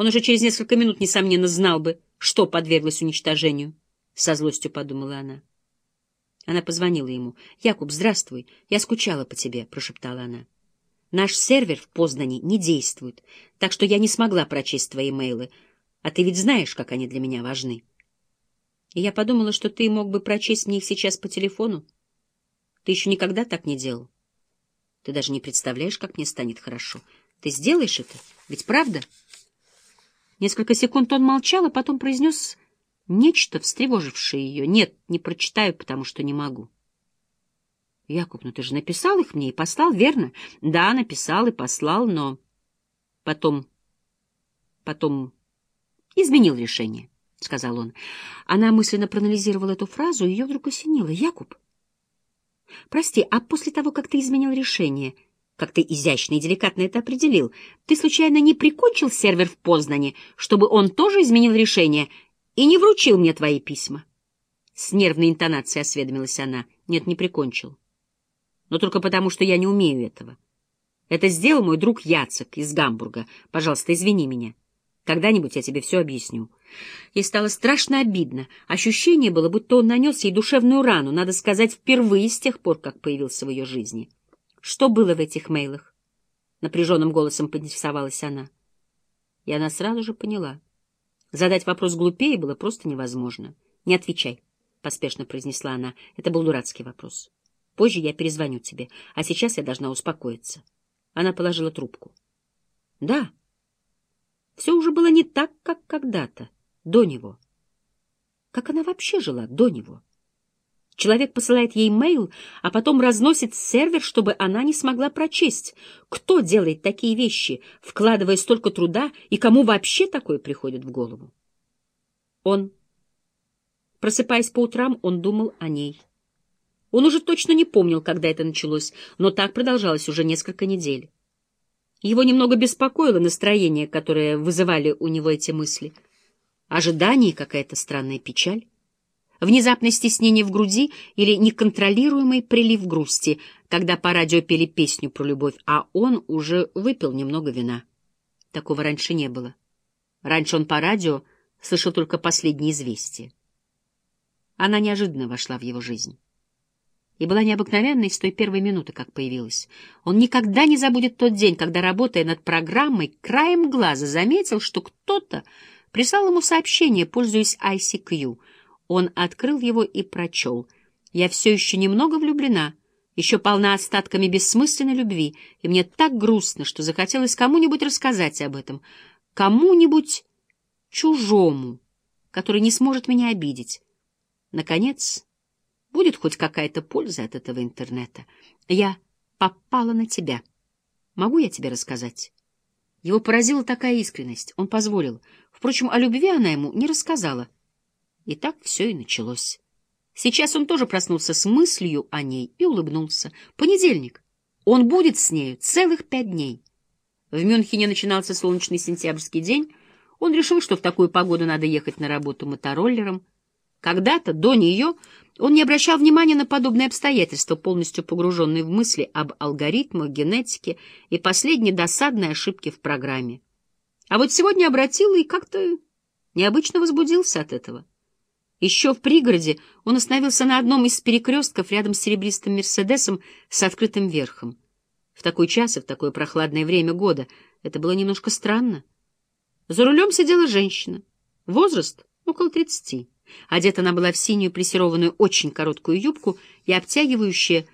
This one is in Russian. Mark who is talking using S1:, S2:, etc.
S1: Он уже через несколько минут, несомненно, знал бы, что подверглось уничтожению. Со злостью подумала она. Она позвонила ему. «Якуб, здравствуй. Я скучала по тебе», — прошептала она. «Наш сервер в Познане не действует, так что я не смогла прочесть твои мейлы. А ты ведь знаешь, как они для меня важны. И я подумала, что ты мог бы прочесть мне их сейчас по телефону. Ты еще никогда так не делал. Ты даже не представляешь, как мне станет хорошо. Ты сделаешь это? Ведь правда?» Несколько секунд он молчал, а потом произнес нечто, встревожившее ее. «Нет, не прочитаю, потому что не могу». «Якуб, ну ты же написал их мне и послал, верно?» «Да, написал и послал, но потом... потом изменил решение», — сказал он. Она мысленно проанализировала эту фразу, и ее вдруг осенило. «Якуб, прости, а после того, как ты изменил решение...» как ты изящно и деликатно это определил. Ты случайно не прикончил сервер в Познане, чтобы он тоже изменил решение и не вручил мне твои письма? С нервной интонацией осведомилась она. Нет, не прикончил. Но только потому, что я не умею этого. Это сделал мой друг Яцек из Гамбурга. Пожалуйста, извини меня. Когда-нибудь я тебе все объясню. Ей стало страшно обидно. Ощущение было, будто он нанес ей душевную рану, надо сказать, впервые с тех пор, как появился в ее жизни. Что было в этих мейлах? Напряженным голосом поинтересовалась она. И она сразу же поняла. Задать вопрос глупее было просто невозможно. «Не отвечай», — поспешно произнесла она. Это был дурацкий вопрос. «Позже я перезвоню тебе, а сейчас я должна успокоиться». Она положила трубку. «Да, все уже было не так, как когда-то, до него. Как она вообще жила до него?» Человек посылает ей мейл, а потом разносит сервер, чтобы она не смогла прочесть. Кто делает такие вещи, вкладывая столько труда, и кому вообще такое приходит в голову? Он. Просыпаясь по утрам, он думал о ней. Он уже точно не помнил, когда это началось, но так продолжалось уже несколько недель. Его немного беспокоило настроение, которое вызывали у него эти мысли. Ожидание и какая-то странная печаль внезапное стеснение в груди или неконтролируемый прилив грусти, когда по радио пели песню про любовь, а он уже выпил немного вина. Такого раньше не было. Раньше он по радио слышал только последние известия. Она неожиданно вошла в его жизнь. И была необыкновенной с той первой минуты, как появилась. Он никогда не забудет тот день, когда, работая над программой, краем глаза заметил, что кто-то прислал ему сообщение, пользуясь ICQ — он открыл его и прочел. «Я все еще немного влюблена, еще полна остатками бессмысленной любви, и мне так грустно, что захотелось кому-нибудь рассказать об этом, кому-нибудь чужому, который не сможет меня обидеть. Наконец, будет хоть какая-то польза от этого интернета. Я попала на тебя. Могу я тебе рассказать?» Его поразила такая искренность. Он позволил. Впрочем, о любви она ему не рассказала. И так все и началось. Сейчас он тоже проснулся с мыслью о ней и улыбнулся. Понедельник. Он будет с нею целых пять дней. В Мюнхене начинался солнечный сентябрьский день. Он решил, что в такую погоду надо ехать на работу мотороллером. Когда-то, до нее, он не обращал внимания на подобные обстоятельства, полностью погруженные в мысли об алгоритмах, генетике и последней досадной ошибке в программе. А вот сегодня обратил и как-то необычно возбудился от этого. Еще в пригороде он остановился на одном из перекрестков рядом с серебристым «Мерседесом» с открытым верхом. В такой час и в такое прохладное время года это было немножко странно. За рулем сидела женщина. Возраст около тридцати. Одета она была в синюю плессированную очень короткую юбку и обтягивающее